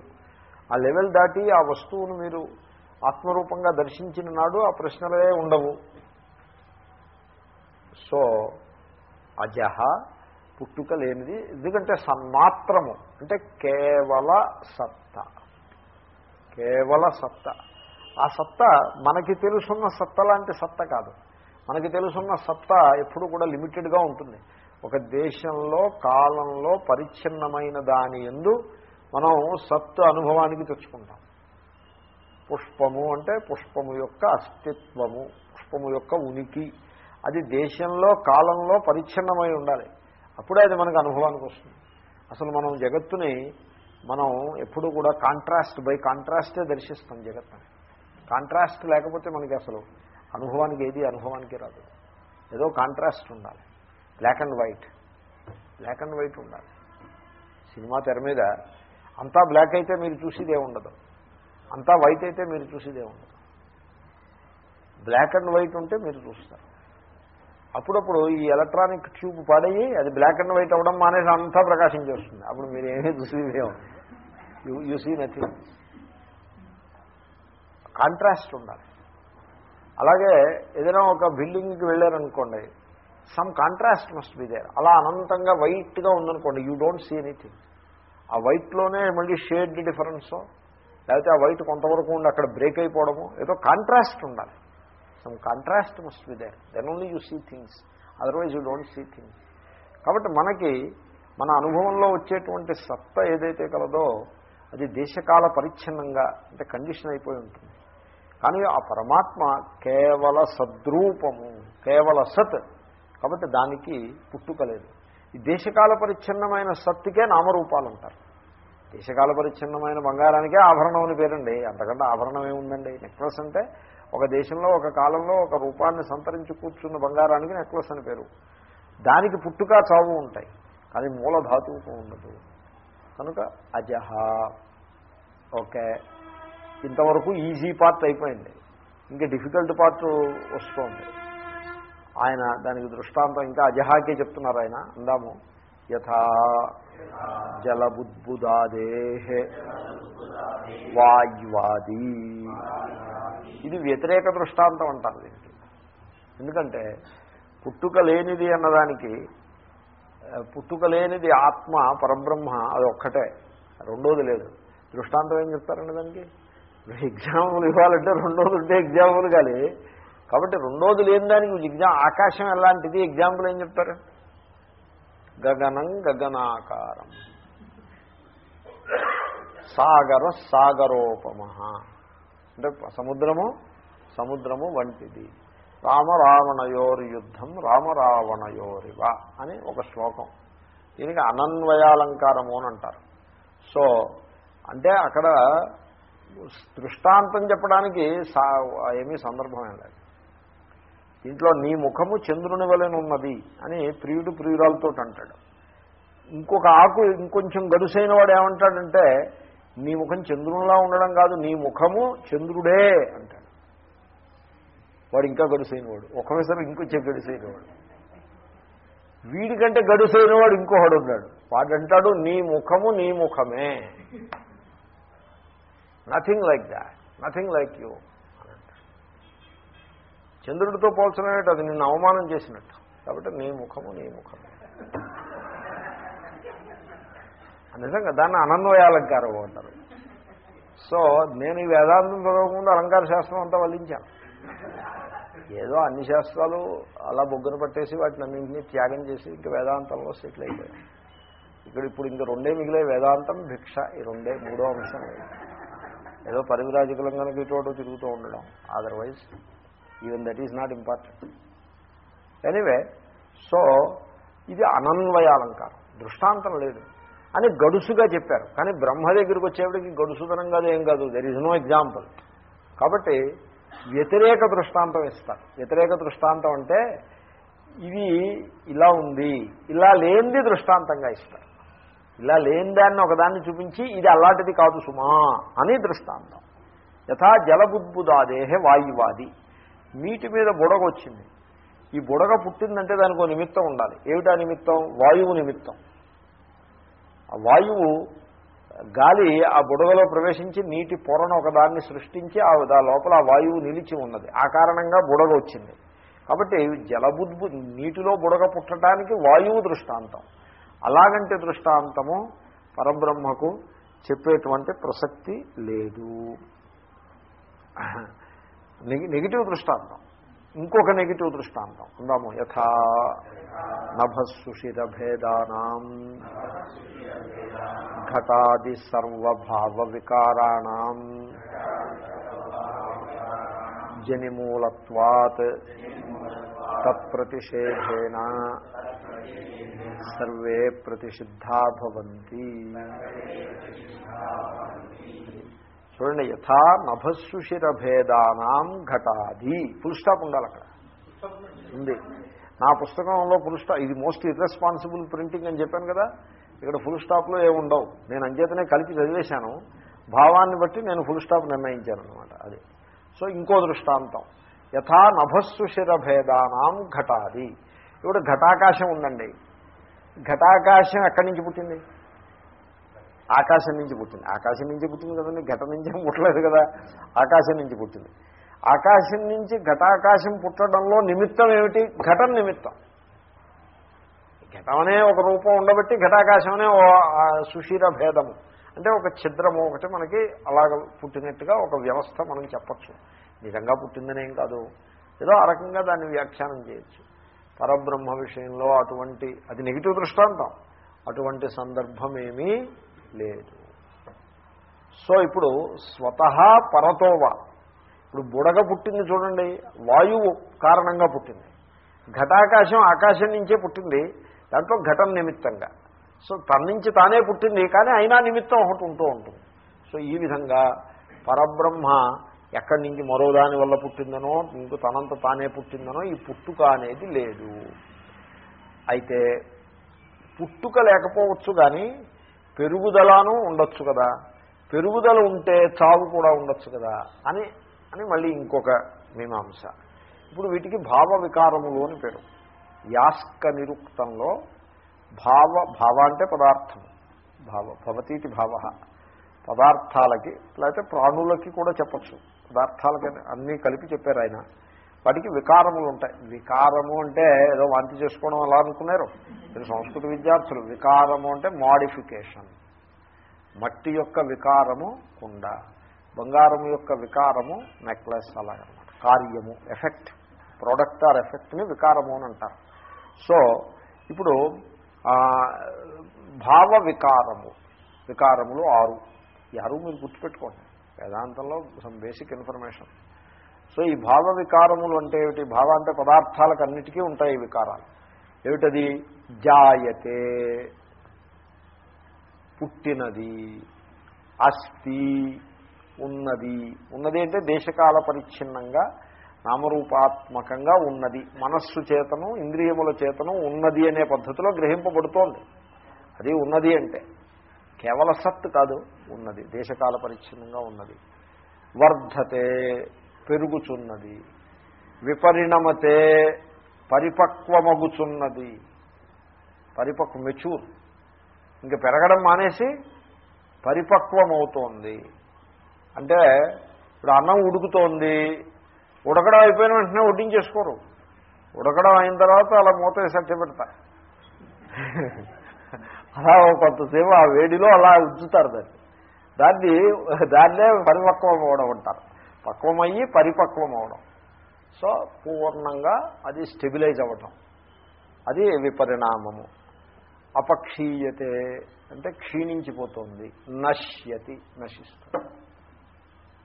ఆ లెవెల్ దాటి ఆ వస్తువును మీరు ఆత్మరూపంగా దర్శించిన నాడు ఆ ప్రశ్నలే ఉండవు. సో అజహ పుట్టుక లేనిది ఎందుకంటే సన్మాత్రము అంటే కేవల సత్త. కేవల సత్త. ఆ సత్త మనకి తెలుసున్న సత్త లాంటి సత్త కాదు. మనకి తెలుసున్న సత్త ఎప్పుడు కూడా లిమిటెడ్గా ఉంటుంది. ఒక దేశంలో కాలంలో పరిచ్ఛిన్నమైన దాని ఎందు మనం సత్తు అనుభవానికి తెచ్చుకుంటాం. పుష్పము అంటే పుష్పము యొక్క అస్తిత్వము పుష్పము యొక్క ఉనికి. అది దేశంలో కాలంలో పరిచ్ఛిన్నమై ఉండాలి. అప్పుడే అది మనకు అనుభవానికి వస్తుంది. అసలు మనం జగత్తుని మనం ఎప్పుడు కూడా కాంట్రాస్ట్ బై కాంట్రాస్టే దర్శిస్తాం జగత్తుని. కాంట్రాస్ట్ లేకపోతే మనకి అసలు అనుభవానికి ఏది అనుభవానికి రాదు. ఏదో కాంట్రాస్ట్ ఉండాలి. Black and white black and white ఉండాలి. సినిమా తెర మీద అంతా బ్లాక్ అయితే మీరు చూసేదే ఉండదు. అంతా వైట్ అయితే మీరు చూసేదే ఉండదు. బ్లాక్ అండ్ వైట్ ఉంటే మీరు చూస్తారు. అప్పుడప్పుడు ఈ ఎలక్ట్రానిక్ ట్యూబ్ పడయి అది బ్లాక్ అండ్ వైట్ అవ్వడం మానేసి అంతా ప్రకాశం చేస్తుంది. అప్పుడు మీరు ఏమీ చూసేదే you you see nothing contrast ఉండాలి. అలాగే ఏదైనా ఒక బిల్డింగ్కి వెళ్ళారనుకోండి some contrast must be there అలా అనంతంగా వైట్గా ఉందనుకోండి యూ డోంట్ సీ ఎనీథింగ్ ఆ వైట్లోనే మళ్ళీ షేడ్ డిఫరెన్సో లేకపోతే ఆ వైట్ కొంతవరకు ఉండి అక్కడ బ్రేక్ అయిపోవడము. ఏదో కాంట్రాస్ట్ ఉండాలి. Some contrast must be there then only you see things otherwise you don't see things కాబట్టి మనకి మన అనుభవంలో వచ్చేటువంటి సత్త ఏదైతే కలదో అది దేశకాల పరిచ్ఛిన్నంగా అంటే కండిషన్ అయిపోయి ఉంటుంది. కానీ ఆ పరమాత్మ కేవల సద్రూపము కేవల సత్ కాబట్టి దానికి పుట్టుక లేదు. ఈ దేశకాల పరిచ్ఛిన్నమైన సత్తుకే నామరూపాలు అంటారు. దేశకాల పరిచ్ఛిన్నమైన బంగారానికే ఆభరణం అని పేరండి. అంతకంటే ఆభరణం ఏముందండి? నెక్లెస్ అంటే ఒక దేశంలో ఒక కాలంలో ఒక రూపాన్ని సంతరించి కూర్చున్న బంగారానికి నెక్లెస్ అని పేరు. దానికి పుట్టుక చావు ఉంటాయి. కానీ మూల ధాతువుకు ఉండదు. కనుక అజహ. ఓకే. ఇంతవరకు ఈజీ పార్ట్ అయిపోయింది. ఇంకా డిఫికల్ట్ పార్ట్ వస్తుంది. ఆయన దానికి దృష్టాంతం ఇంకా అజహాకే చెప్తున్నారు ఆయన. అందాము. యథా జలబుద్బుదాదే వాయువాది. ఇది వ్యతిరేక దృష్టాంతం అంటారు దీనికి. ఎందుకంటే పుట్టుక లేనిది అన్నదానికి పుట్టుక లేనిది ఆత్మ పరబ్రహ్మ అది ఒక్కటే. రెండోది లేదు. దృష్టాంతం ఏం చెప్తారండి దానికి? ఎగ్జాంపుల్ ఇవ్వాలంటే రెండోది ఉంటే ఎగ్జాంపుల్ కానీ కాబట్టి రెండోది లేని దానికి ఎగ్జామ్ ఆకాశం ఎలాంటిది? ఎగ్జాంపుల్ ఏం చెప్తారు? గగనం గగనాకారం. సాగర సాగరోపమ అంటే సముద్రము సముద్రము వంటిది. రామరావణయోరి యుద్ధం రామరావణయోరివ అని ఒక శ్లోకం. దీనికి అనన్వయాలంకారము అని అంటారు. సో అంటే అక్కడ దృష్టాంతం చెప్పడానికి సా ఏమీ సందర్భమే లేదు. దీంట్లో నీ ముఖము చంద్రుని వలెనున్నది అని ప్రియుడు ప్రియురాలతో అంటాడు. ఇంకొక ఆకు ఇంకొంచెం గడుసైన వాడు ఏమంటాడంటే నీ ముఖం చంద్రునిలా ఉండడం కాదు నీ ముఖము చంద్రుడే అంటాడు. వాడు ఇంకా గడుసైన వాడు ఒకవేసారి ఇంకొంచెం గడుసైన వాడు వీడికంటే గడుసైన వాడు ఇంకొకడు ఉన్నాడు. వాడంటాడు నీ ముఖము నీ ముఖమే. Nothing like that nothing like you చంద్రుడితో పోల్చడం అది నిన్ను అవమానం చేసినట్టు. కాబట్టి నీ ముఖము నీ ముఖము. నిజంగా దాన్ని అనన్వయాలంకారం అంటారు. సో నేను ఈ వేదాంతం చదవకుండా అలంకార శాస్త్రం అంతా వల్లించాను ఏదో అన్ని శాస్త్రాలు అలా బొగ్గును పట్టేసి వాటిని అన్నింటినీ త్యాగం చేసి ఇంకా వేదాంతంలో సెటిల్ అయిపోయాయి ఇక్కడ ఇప్పుడు ఇంక రెండే మిగిలే వేదాంతం భిక్ష ఈ రెండే మూడో అంశం. ఏదో పరివిరాజకులం కనుక ఇటువంటి తిరుగుతూ ఉండడం. Otherwise even that is not important anyway so ఇది అనన్వయాలంకారం దృష్టాంతం లేదు. అని గడుసుగా చెప్పారు. కానీ బ్రహ్మ దగ్గరికి వచ్చేప్పటికి గడుసుదనం కాదు ఏం కాదు. దెర్ ఈజ్ నో ఎగ్జాంపుల్ కాబట్టి వ్యతిరేక దృష్టాంతం ఇస్తారు. వ్యతిరేక దృష్టాంతం అంటే ఇది ఇలా ఉంది. ఇలా లేనిది దృష్టాంతంగా ఇస్తారు. ఇలా లేని దాన్ని ఒకదాన్ని చూపించి ఇది అలాంటిది కాదు సుమా అని దృష్టాంతం. యథా జలబుద్బుదాదేహే వాయువాది. నీటి మీద బుడగ వచ్చింది ఈ బుడగ పుట్టిందంటే దానికి ఒక నిమిత్తం ఉండాలి. ఏమిటా నిమిత్తం? వాయువు నిమిత్తం. ఆ వాయువు గాలి ఆ బుడగలో ప్రవేశించి నీటి పొరను ఒకదాన్ని సృష్టించి ఆ దా లోపల ఆ వాయువు నిలిచి ఉన్నది. ఆ కారణంగా బుడగ వచ్చింది కాబట్టి జలబుద్బు నీటిలో బుడగ పుట్టడానికి వాయువు దృష్టాంతం. అలాగంటే దృష్టాంతము పరబ్రహ్మకు చెప్పేటువంటి ప్రసక్తి లేదు. నెగిటివ్ దృష్టాంతం. ఇంకొక నెగిటివ్ దృష్టాంతం. అందాము యథా నభస్సుషిరభేదానాం ఘటాది సర్వభావ వికారాణం జనిమూలత్వాత్ తత్ప్రతిషేధేన సర్వే ప్రతిషిద్ధా భవంతి. చూడండి యథా నభస్సుషిరభేదానాం ఘటాది. ఫుల్ స్టాప్ ఉండాలి అక్కడ. ఉంది. నా పుస్తకంలో ఫుల్ స్టాప్ ఇది మోస్ట్ ఇర్రెస్పాన్సిబుల్ ప్రింటింగ్ అని చెప్పాను కదా. ఇక్కడ ఫుల్ స్టాప్లో ఏముండవు నేను అంచేతనే కలిపి చదివేశాను. భావాన్ని బట్టి నేను ఫుల్ స్టాప్ నిర్ణయించాను అనమాట అది. సో ఇంకో దృష్టాంతం. యథా నభస్సు శిరభేదానాం ఘటాది. ఇప్పుడు ఘటాకాశం ఉందండి. ఘటాకాశం ఎక్కడి నుంచి పుట్టింది? ఆకాశం నుంచి పుట్టింది. ఆకాశం నుంచి పుట్టింది కదండి ఘట నుంచి పుట్టలేదు కదా. ఆకాశం నుంచి పుట్టింది. ఆకాశం నుంచి ఘటాకాశం పుట్టడంలో నిమిత్తం ఏమిటి? ఘటం నిమిత్తం. ఘటం అనే ఒక రూపం ఉండబట్టి ఘటాకాశం అనే ఓ సుషీర భేదము. అంటే ఒక ఛిద్రము ఒకటి మనకి అలాగ పుట్టినట్టుగా ఒక వ్యవస్థ మనం చెప్పచ్చు. నిజంగా పుట్టిందనేం కాదు. ఏదో ఆ రకంగా దాన్ని వ్యాఖ్యానం చేయొచ్చు. పరబ్రహ్మ విషయంలో అటువంటి అది నెగిటివ్ దృష్టాంతం. అటువంటి సందర్భమేమీ లేదు. సో ఇప్పుడు స్వతహా పరతోవ. ఇప్పుడు బుడగ పుట్టింది చూడండి వాయువు కారణంగా పుట్టింది. ఘటాకాశం ఆకాశం నుంచే పుట్టింది దాంట్లో ఘటం నిమిత్తంగా. సో తన నుంచి తానే పుట్టింది కానీ అయినా నిమిత్తం ఒకటి ఉంటూ ఉంటుంది. సో ఈ విధంగా పరబ్రహ్మ ఎక్కడి నుంచి మరో దాని వల్ల పుట్టిందనో ఇంకో తనంత తానే పుట్టిందనో ఈ పుట్టుక అనేది లేదు. అయితే పుట్టుక లేకపోవచ్చు కానీ పెరుగుదలను ఉండొచ్చు కదా. పెరుగుదల ఉంటే చావు కూడా ఉండొచ్చు కదా అని అని మళ్ళీ ఇంకొక మీమాంస. ఇప్పుడు వీటికి భావ వికారములు అని పేరు. యాస్క నిరుక్తంలో భావ భావ అంటే పదార్థము భావ భవతీతి భావ. పదార్థాలకి లేకపోతే ప్రాణులకి కూడా చెప్పచ్చు. పదార్థాలకి అన్నీ కలిపి చెప్పారు ఆయన. వాటికి వికారములు ఉంటాయి. వికారము అంటే ఏదో వాంతి చేసుకోవడం అలా అనుకున్నారు. మీరు సంస్కృత విద్యార్థులు. వికారము అంటే మాడిఫికేషన్ మట్టి యొక్క వికారము కుండ. బంగారము యొక్క వికారము నెక్లెస్ అలాగనమాట. కార్యము ఎఫెక్ట్ ప్రోడక్ట్ ఆర్ ఎఫెక్ట్ని వికారము అని అంటారు. సో ఇప్పుడు భావ వికారము. వికారములు ఆరు. ఈ ఆరు మీరు గుర్తుపెట్టుకోండి. వేదాంతంలో సమ్ బేసిక్ ఇన్ఫర్మేషన్ సో ఈ భావ వికారములు అంటే ఏమిటి? భావ అంటే పదార్థాలకు అన్నిటికీ ఉంటాయి ఈ వికారాలు. ఏమిటది? జాయతే. పుట్టినది అస్థి ఉన్నది. ఉన్నది అంటే దేశకాల పరిచ్ఛిన్నంగా నామరూపాత్మకంగా ఉన్నది. మనస్సు చేతను ఇంద్రియముల చేతను ఉన్నది అనే పద్ధతిలో గ్రహింపబడుతోంది. అది ఉన్నది అంటే. కేవల సత్ కాదు ఉన్నది. దేశకాల పరిచ్ఛిన్నంగా ఉన్నది. వర్ధతే. పెరుగుచున్నది. విపరిణమతే పరిపక్వమగుచున్నది. పరిపక్వ మెచ్యూర్ ఇంక పెరగడం మానేసి పరిపక్వమవుతోంది. అంటే ఇప్పుడు అన్నం ఉడుకుతోంది. ఉడకడం అయిపోయిన వెంటనే వడ్డించేసుకోరు. ఉడకడం అయిన తర్వాత అలా మూత వేసి పెడతా. అలా కొంతసేపు ఆ వేడిలో అలా ఉంచుతారు దాన్ని. దాన్ని దాన్నే పరిపక్వం అవడం ఉంటారు పక్వమయ్యి పరిపక్వం అవడం సో పూర్ణంగా అది స్టెబిలైజ్ అవ్వటం. అది విపరిణామము. అపక్షీయతే అంటే క్షీణించిపోతుంది. నశ్యతి నశిస్తుంది.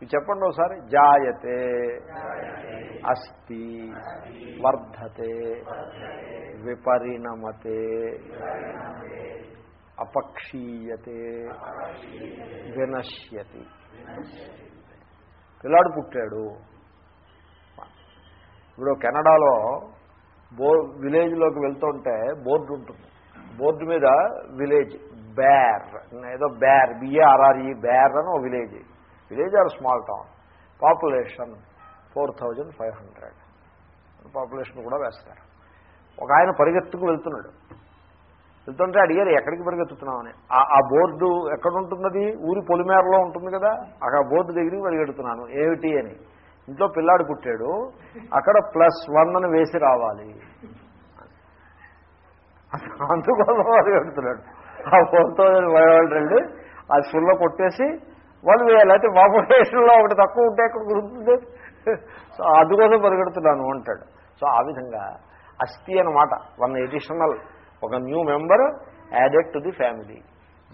ఇది చెప్పండి ఒకసారి. జాయతే అస్తి వర్ధతే విపరిణమతే అపక్షీయతే వినశ్యతి. పిల్లాడు పుట్టాడు. ఇప్పుడు కెనడాలో బో విలేజ్లోకి వెళ్తుంటే బోర్డు ఉంటుంది. బోర్డు మీద విలేజ్ బ్యార్ ఏదో bear B A R R E Barre అని ఒక village. Village or small town. Population four thousand five hundred. Population కూడా వేస్తారు. ఒక ఆయన పరిగెత్తుకు వెళ్తున్నాడు. వెళ్తుంటే అడిగారు ఎక్కడికి పరిగెత్తుతున్నామని ఆ బోర్డు ఎక్కడుంటున్నది? ఊరి పొలిమేరలో ఉంటుంది కదా అక్కడ బోర్డు దగ్గరికి పరిగెడుతున్నాను. ఏమిటి? అని. ఇంట్లో పిల్లాడు పుట్టాడు అక్కడ ప్లస్ వన్ అని వేసి రావాలి. అందుకోసం పరిగెడుతున్నాడు. ఆ ఫోర్తో థౌజండ్ అది ఫుల్లో కొట్టేసి వాళ్ళు వేయాలి. అయితే పాపులేషన్లో ఒకటి తక్కువ ఉంటే ఎక్కడ గుర్తుంది? సో అందుకోసం పరిగెడుతున్నాను అంటాడు. సో ఆ విధంగా అస్థి అనమాట వన్ ఎడిషనల్ ఒక new member added to the family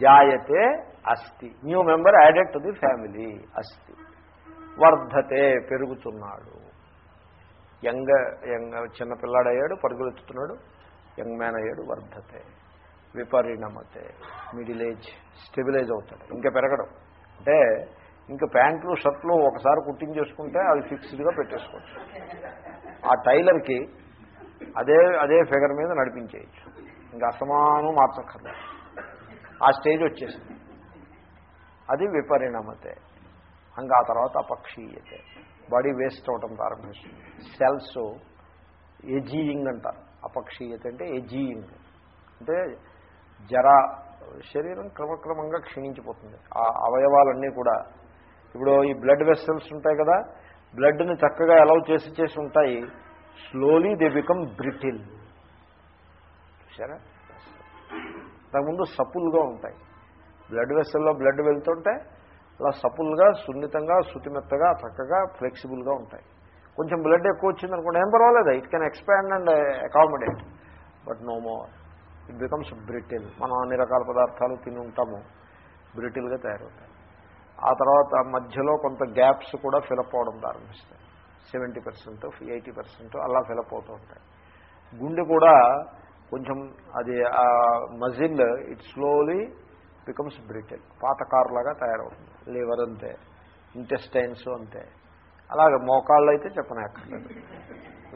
జాయతే అస్థి new member added to the family అస్థి వర్ధతే పెరుగుతున్నాడు. యంగ్ యంగ్ చిన్న పిల్లాడయ్యాడు పరుగులెత్తుతున్నాడు యంగ్ మ్యాన్ అయ్యాడు వర్ధతే. విపరిణమతే. మిడిల్ ఏజ్ స్టెబిలైజ్ అవుతాడు. ఇంకా పెరగడం. అంటే ఇంకా ప్యాంట్లు షర్ట్లు ఒకసారి కుట్టించేసుకుంటే అవి ఫిక్స్డ్గా పెట్టేసుకోవచ్చు. ఆ టైలర్కి అదే అదే ఫిగర్ మీద నడిపించేయచ్చు. ఇంకా అసమానం మార్చక్కర్లేదు ఆ స్టేజ్ వచ్చేసింది. అది విపరిణమతే. ఇంకా ఆ తర్వాత అపక్షీయతే. బాడీ వేస్ట్ అవటం ప్రారంభిస్తుంది. సెల్స్ ఎజీయింగ్ అంటారు. అపక్షీయత అంటే ఎజీయింగ్. అంటే జర శరీరం క్రమక్రమంగా క్షీణించిపోతుంది. ఆ అవయవాలన్నీ కూడా. ఇప్పుడు ఈ బ్లడ్ వెస్సల్స్ ఉంటాయి కదా బ్లడ్ని చక్కగా అలౌ చేసి చేసి ఉంటాయి. Slowly they become brittle. చూసారా అంతకుముందు సపుల్గా ఉంటాయి. బ్లడ్ వెసల్లో బ్లడ్ వెళ్తుంటే అలా సపుల్గా సున్నితంగా శుతిమెత్తగా చక్కగా ఫ్లెక్సిబుల్గా ఉంటాయి. కొంచెం బ్లడ్ ఎక్కువ వచ్చిందనుకోండి ఏం పర్వాలేదు it can expand and accommodate but no more. It becomes brittle. మనం అన్ని రకాల పదార్థాలు తిని ఉంటాము బ్రిటిల్గా తయారవుతాయి. ఆ తర్వాత మధ్యలో కొంత గ్యాప్స్ కూడా ఫిలప్ అవడం ప్రారంభిస్తాయి. సెవెంటీ పర్సెంట్ ఎయిటీ పర్సెంట్ అలా ఫిలప్ అవుతూ ఉంటాయి. గుండె కూడా కొంచెం అది ఆ muscle it slowly becomes brittle పాతకారులాగా తయారవుతుంది. లివర్ అంతే ఇంటెస్టైన్స్ అంతే. అలాగే మోకాళ్ళు అయితే చెప్పనక్కర్లేదు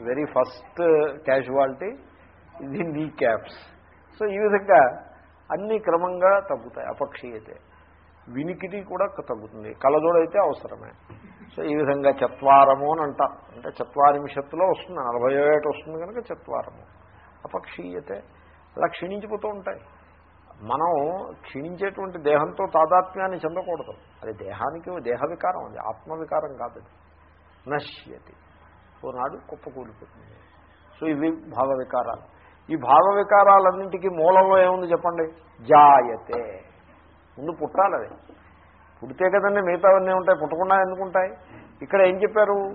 వెరీ ఫస్ట్ క్యాజువాలిటీ ఇది నీ క్యాప్స్ సో ఈ విధంగా అన్ని క్రమంగా తగ్గుతాయి అపక్షీయతే. వినికిడి కూడా తగ్గుతుంది. కళ్ళజోడైతే అవసరమే. సో ఈ విధంగా చత్వారము అని అంటారు అంటే చత్వారింశత్తులో వస్తుంది నలభై ఏట వస్తుంది కనుక చత్వారము. అపక్షీయతే అలా క్షీణించిపోతూ ఉంటాయి. మనం క్షీణించేటువంటి దేహంతో తాదాత్మ్యాన్ని చెందకూడదు. అది దేహానికి దేహ వికారం అది ఆత్మవికారం కాదు అది. నశ్యతి. ఓనాడు కుప్పకూలిపోతుంది. సో ఇవి భావ వికారాలు ఈ భావ వికారాలన్నింటికీ మూలంలో ఏముంది చెప్పండి? జాయతే. ముందు పుట్టాలి అది. పుడితే కదండి మిగతావన్నీ ఉంటాయి పుట్టకుండా ఎందుకుంటాయి? ఇక్కడ ఏం చెప్పారు?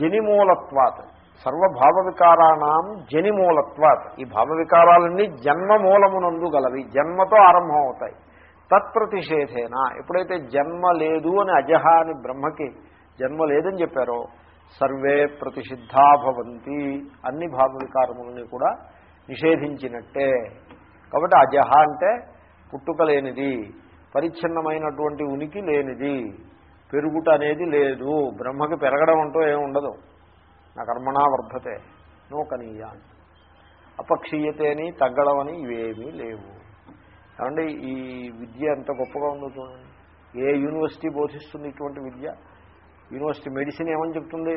జనిమూలత్వాత. సర్వభావ వికారాణం జనిమూలత్వాత్. ఈ భావ వికారాలన్నీ జన్మ మూలమునందు గలవి జన్మతో ఆరంభం అవుతాయి తత్ప్రతిషేధేన. ఎప్పుడైతే జన్మ లేదు అని అజహ అని బ్రహ్మకి జన్మ లేదని చెప్పారో సర్వే ప్రతిషిద్ధా భవంతి. అన్ని భావ వికారములని కూడా నిషేధించినట్టే. కాబట్టి అజహ అంటే పుట్టుక లేనిది పరిచ్ఛిన్నమైనటువంటి ఉనికి లేనిది పెరుగుట అనేది లేదు. బ్రహ్మకి పెరగడం అంటూ ఏమి ఉండదు నా కర్మణా వర్ధతే నోకనీయ అపక్షీయతే అని తగ్గడం అని ఇవేమీ లేవు. కాబట్టి ఈ విద్య ఎంత గొప్పగా ఉందో చూడండి. ఏ యూనివర్సిటీ బోధిస్తుంది ఇటువంటి విద్య? యూనివర్సిటీ మెడిసిన్ ఏమని చెప్తుంది?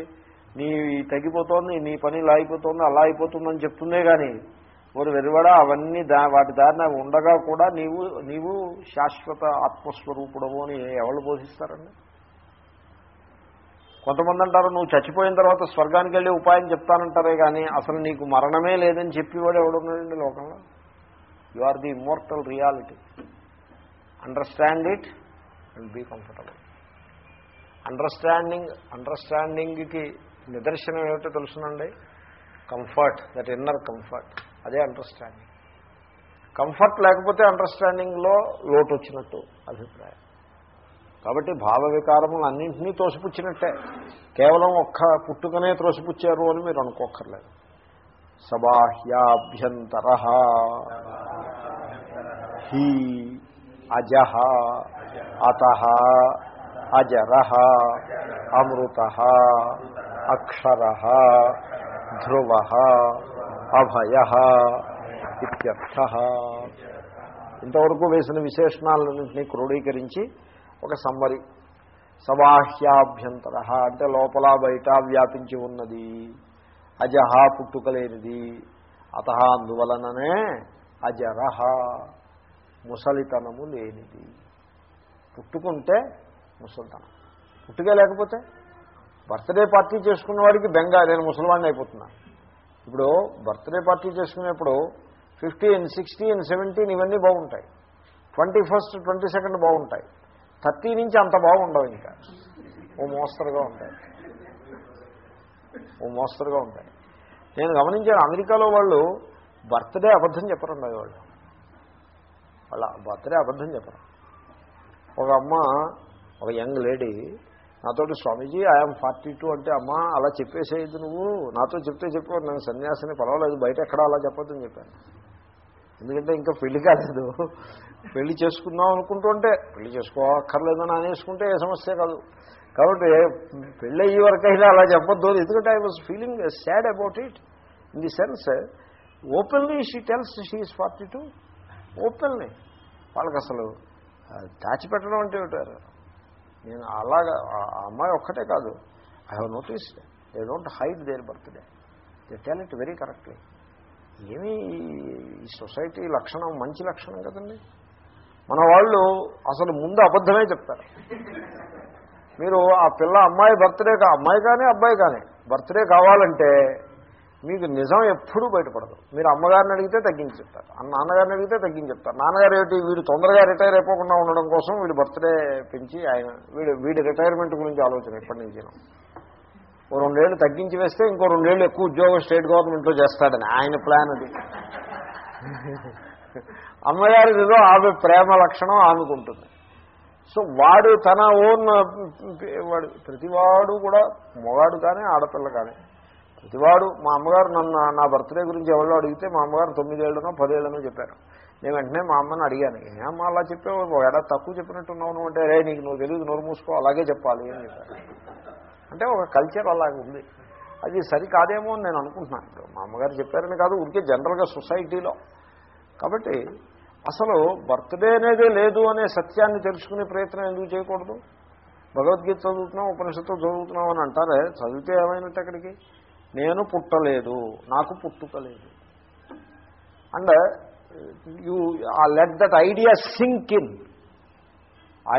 నీ తగ్గిపోతోంది నీ పని ఇలా అయిపోతుంది అలా అయిపోతుందని చెప్తుందే కానీ వారు వెలువడ అవన్నీ దా వాటి దారిన ఉండగా కూడా నీవు నీవు శాశ్వత ఆత్మస్వరూపుడవు అని ఎవరు బోధిస్తారండి? కొంతమంది అంటారు నువ్వు చచ్చిపోయిన తర్వాత స్వర్గానికి వెళ్ళి ఉపాయం చెప్తానంటారే కానీ అసలు నీకు మరణమే లేదని చెప్పేవాడు ఎవడున్నాడండి లోకంలో? You are the immortal reality understand it and be comfortable understanding అండర్స్టాండింగ్కి నిదర్శనం ఏమిటో తెలుసునండి? కంఫర్ట్ దట్ ఇన్నర్ కంఫర్ట్ అదే అండర్స్టాండింగ్ కంఫర్ట్ లేకపోతే అండర్స్టాండింగ్లో లోటు వచ్చినట్టు అభిప్రాయం. కాబట్టి భావ వికారములు అన్నింటినీ తోసిపుచ్చినట్టే. కేవలం ఒక్క పుట్టుకనే త్రోసిపుచ్చారు అని మీరు అనుకోక్కర్లేదు. సబాహ్యాభ్యంతర. హీ అజహ అత అజర. అమృత. అక్షర. ధ్రువ. అభయ. ఇత్యర్థ. ఇంతవరకు వేసిన విశేషణాలన్నింటినీ క్రోడీకరించి ఒక సమ్మరి. సబాహ్యాభ్యంతర అంటే లోపల బయట వ్యాపించి ఉన్నది. అజహ పుట్టుకలేనిది. అత అందువలననే అజరహ. ముసలితనము లేనిది. పుట్టుకుంటే ముసలితనం. పుట్టుకే లేకపోతే బర్త్డే పార్టీ చేసుకున్న వాడికి బెంగ నేను ముసలివాడిని అయిపోతున్నా. ఇప్పుడు బర్త్డే పార్టీ చేసుకునేప్పుడు ఫిఫ్టీన్ సిక్స్టీన్ సెవెంటీన్ ఇవన్నీ బాగుంటాయి. ట్వంటీ ఫస్ట్ ట్వంటీ సెకండ్ బాగుంటాయి. థర్టీ నుంచి అంత బాగుండవు ఇంకా. ఓ మోస్తరుగా ఉంటాయి. ఓ మోస్తరుగా ఉంటాయి. నేను గమనించాను అమెరికాలో వాళ్ళు బర్త్డే అబద్ధం చెప్పరండి వాళ్ళు. వాళ్ళ బర్త్డే అబద్ధం చెప్పరు. ఒక అమ్మ ఒక యంగ్ లేడీ నాతోటి స్వామీజీ ఐఎమ్ ఫార్టీ టూ అంటే అమ్మ అలా చెప్పేసేది నువ్వు. నాతో చెప్తే చెప్పు నేను సన్యాసిని పర్వాలేదు బయట ఎక్కడ అలా చెప్పొద్దని చెప్పాను ఎందుకంటే ఇంకా పెళ్ళి కాలేదు. పెళ్ళి చేసుకుందాం అనుకుంటుంటే పెళ్ళి చేసుకోక్కర్లేదని అనేసుకుంటే ఏ సమస్య కాదు. కాబట్టి పెళ్ళి అయ్యే వరకైనా అలా చెప్పొద్దు ఎందుకంటే I was feeling sad about it in the sense openly she tells she's forty two openly వాళ్ళకి అసలు దాచిపెట్టడం అంటే ఏమిటారు నేను అలాగా ఆ అమ్మాయి ఒక్కటే కాదు. I have noticed they don't hide their birthday they tell it very correctly ఏమి ఈ సొసైటీ లక్షణం మంచి లక్షణం కదండి? మన వాళ్ళు అసలు ముందు అబద్ధమే చెప్తారు. మీరు ఆ పిల్ల అమ్మాయి బర్త్డే కా అమ్మాయి కానీ అబ్బాయి కానీ. బర్త్డే కావాలంటే మీకు నిజం ఎప్పుడూ బయటపడదు. మీరు అమ్మగారిని అడిగితే తగ్గించి చెప్తారు నాన్నగారిని అడిగితే తగ్గించి చెప్తారు నాన్నగారు ఏమిటి? వీడు తొందరగా రిటైర్ అయిపోకుండా ఉండడం కోసం వీడు బర్త్డే పెంచి ఆయన వీడు వీడి రిటైర్మెంట్ గురించి ఆలోచన ఎప్పటి నుంచి ఓ రెండేళ్ళు తగ్గించి వేస్తే ఇంకో రెండేళ్ళు ఎక్కువ ఉద్యోగం స్టేట్ గవర్నమెంట్లో చేస్తాడని. ఆయన ప్లాన్ అది. అమ్మగారి ఆమె ప్రేమ లక్షణం ఆమెకుంటుంది. సో వాడు తన ఓన్ వాడు ప్రతివాడు కూడా మొగాడు కానీ ఆడపిల్ల కానీ. ప్రతివాడు మా అమ్మగారు నన్ను నా బర్త్డే గురించి ఎవరో అడిగితే మా అమ్మగారు తొమ్మిదేళ్ళనో పదేళ్ళనో చెప్పారు. నేను వెంటనే మా అమ్మని అడిగాను. ఏమమ్మా అలా చెప్పావు? ఒక తక్కువ చెప్పినట్టున్నావు నువ్వు అంటే రే నీకు నువ్వు తెలియదు నోరు మూసుకో అలాగే చెప్పాలి అని చెప్పారు. అంటే ఒక కల్చర్ అలాగే ఉంది. అది సరికాదేమో అని నేను అనుకుంటున్నాను. ఇప్పుడు మా అమ్మగారు చెప్పారని కాదు ఉడికే జనరల్గా సొసైటీలో. కాబట్టి అసలు బర్త్డే అనేదే లేదు అనే సత్యాన్ని తెలుసుకునే ప్రయత్నం ఎందుకు చేయకూడదు? భగవద్గీత చదువుతున్నాం ఉపనిషత్తు చదువుతున్నాం అని అంటారే చదివితే ఏమైనట్టు అక్కడికి? నేను పుట్టలేదు నాకు పుట్టుకలేదు and you uh let that idea sink in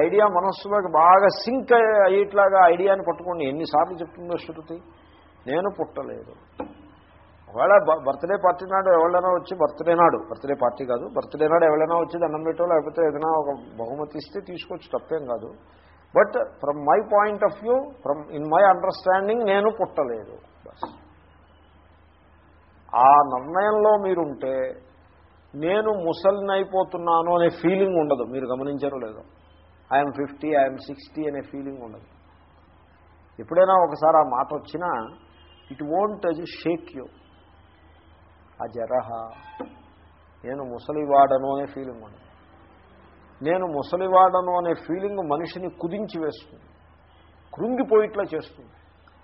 idea మనస్సులోకి బాగా సింక్ అయ్యేట్లాగా ఐడియాని పట్టుకోండి ఎన్నిసార్లు చెప్తుందో శృతి. నేను పుట్టలేదు. ఒకవేళ బర్త్డే పార్టీ నాడు ఎవరైనా వచ్చి బర్త్డే నాడు బర్త్డే పార్టీ కాదు బర్త్డే నాడు ఎవరైనా వచ్చి దండం పెట్టో లేకపోతే ఏదైనా ఒక బహుమతి ఇస్తే తీసుకొచ్చి తప్పేం కాదు. But from my point of view from in my understanding నేను పుట్టలేదు. బస్. ఆ నిర్ణయంలో మీరుంటే నేను ముసలినైపోతున్నాను అనే ఫీలింగ్ ఉండదు. మీరు గమనించారో లేదో. ఐఎమ్ ఫిఫ్టీ ఐఎమ్ సిక్స్టీ అనే ఫీలింగ్ ఉండదు. ఎప్పుడైనా ఒకసారి ఆ మాట వచ్చినా ఇట్ వోంట్ షేక్ యూ ఆ జరహ నేను ముసలివాడను అనే ఫీలింగ్ ఉండదు. నేను ముసలివాడను అనే ఫీలింగ్ మనిషిని కుదించి వేస్తుంది. కృంగిపోయిట్లా చేస్తుంది.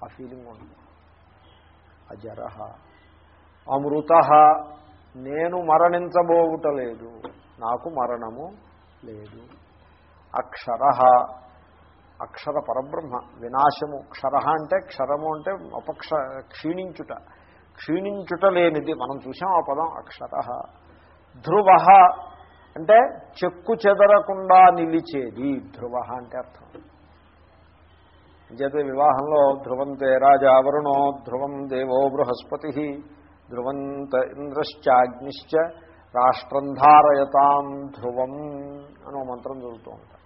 ఆ ఫీలింగ్ ఉండదు. ఆ జరహ అమృత నేను మరణించబోవుట లేదు. నాకు మరణము లేదు. అక్షర. అక్షర పరబ్రహ్మ వినాశము. క్షర అంటే క్షరము అంటే అపక్ష క్షీణించుట. క్షీణించుట లేనిది. మనం చూసాం ఆ పదం అక్షర. ధ్రువ అంటే చెక్కు చెదరకుండా నిలిచేది. ధ్రువ అంటే అర్థం. చేత వివాహంలో ధ్రువంతే రాజా ధ్రువం దేవో బృహస్పతి. ధ్రువంత ఇంద్రశ్చాగ్నిశ్చ రాష్ట్రం ధారయతాం ధ్రువం అనో మంత్రం చదువుతూ ఉంటాం.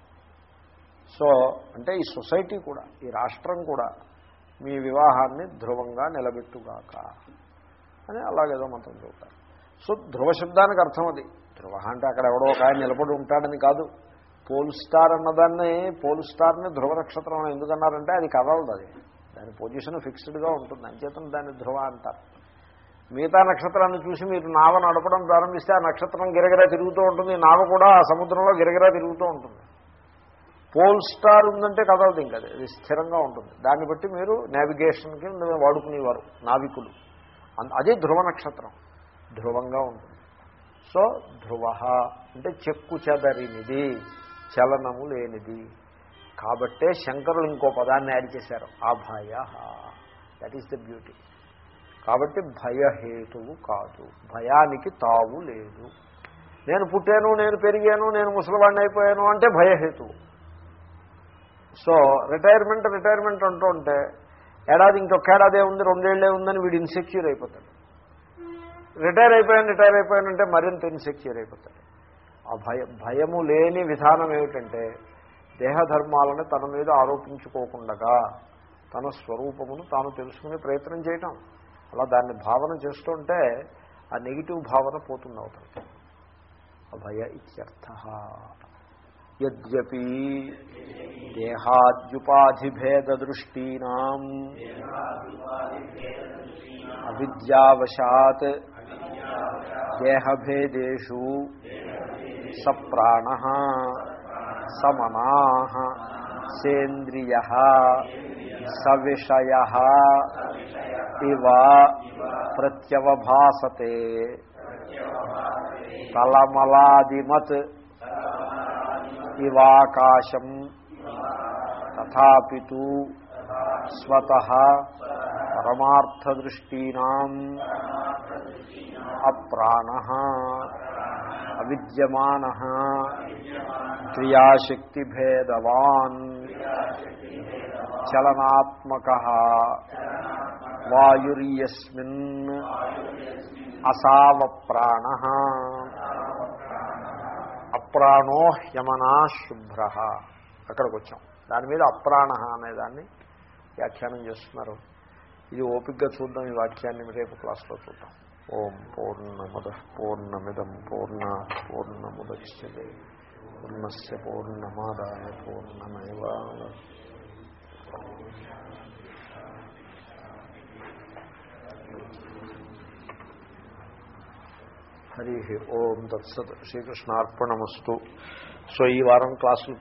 సో అంటే ఈ సొసైటీ కూడా ఈ రాష్ట్రం కూడా మీ వివాహాన్ని ధ్రువంగా నిలబెట్టుగాక అని అలాగేదో మంత్రం చదువుతారు సో ధ్రువ శబ్దానికి అర్థం అది. ధ్రువ అంటే అక్కడ ఎవడో ఒక ఆయన నిలబడి ఉంటాడని కాదు. పోల్ స్టార్ అన్నదాన్ని పోల్ స్టార్ని ధ్రువ నక్షత్రం అని ఎందుకన్నారంటే అది కదలదు అది. దాని పొజిషన్ ఫిక్స్డ్గా ఉంటుంది. అంచేతను దాన్ని ధ్రువ అంటారు. మిగతా నక్షత్రాన్ని చూసి మీరు నావ నడపడం ప్రారంభిస్తే ఆ నక్షత్రం గిరగిరా తిరుగుతూ ఉంటుంది. నావ కూడా ఆ సముద్రంలో గిరగిరా తిరుగుతూ ఉంటుంది. పోల్ స్టార్ ఉందంటే కదలదు ఇంకా అది. అది స్థిరంగా ఉంటుంది. దాన్ని బట్టి మీరు నావిగేషన్కి వాడుకునేవారు నావికులు. అన్- అదే ధ్రువ నక్షత్రం. ధ్రువంగా ఉంటుంది. సో ధ్రువ అంటే చెక్కు చెదరినిది చలనము లేనిది. కాబట్టే శంకరులు ఇంకో పదాన్ని యాడ్ చేశారు. అభయ. దట్ ఈస్ ద బ్యూటీ కాబట్టి భయహేతువు కాదు. భయానికి తావు లేదు. నేను పుట్టాను నేను పెరిగాను నేను ముసలివాడిని అయిపోయాను అంటే భయహేతువు. సో రిటైర్మెంట్ రిటైర్మెంట్ అంటూ ఉంటే ఏడాది ఇంకొక ఏడాదే ఉంది రెండేళ్ళే ఉందని వీడు ఇన్సెక్యూర్ అయిపోతాడు. రిటైర్ అయిపోయాను రిటైర్ అయిపోయానంటే మరింత ఇన్సెక్యూర్ అయిపోతాడు. ఆ భయం భయము లేని విధానం ఏమిటంటే దేహధర్మాలను తన మీద ఆరోపించుకోకుండా తన స్వరూపమును తాను తెలుసుకునే ప్రయత్నం చేయటం. అలా దాన్ని భావన చేస్తుంటే ఆ నెగిటివ్ భావన పోతుంది అవుతుంది అభయ ఇత్యర్థ. యద్యపి దేహాద్యుపాధిభేదృష్టీనా అవిద్యావశాత్ దేహభేదేషు సప్రాణ సమనా సేంద్రియ సవిషయ ఇవ ప్రత్యవభాసతే తలమలాదిమత్ ఇవాకాశం. తథాపితు స్వత పరమార్థదృష్టీనా. అప్రాణ అవిద్యమాన క్రియాశక్తిభేదవాన్. చలనాత్మక వాయుర్యస్మిన్ అసావప్రాణ అప్రాణో హ్యమనా శుభ్ర. అక్కడికి వచ్చాం దాని మీద అప్రాణ అనేదాన్ని వ్యాఖ్యానం చేస్తున్నారు. ఇది ఓపిక్గా చూద్దాం ఈ వాక్యాన్ని రేపు క్లాస్లో చూద్దాం. ఓం పూర్ణముద పూర్ణమిదం పూర్ణ పూర్ణముద్యతే పూర్ణస్ పూర్ణమాదాయ పూర్ణమేవ హరి ఓం తత్సత్. శ్రీకృష్ణార్పణమస్తు. సో ఈ వారం క్లాసులు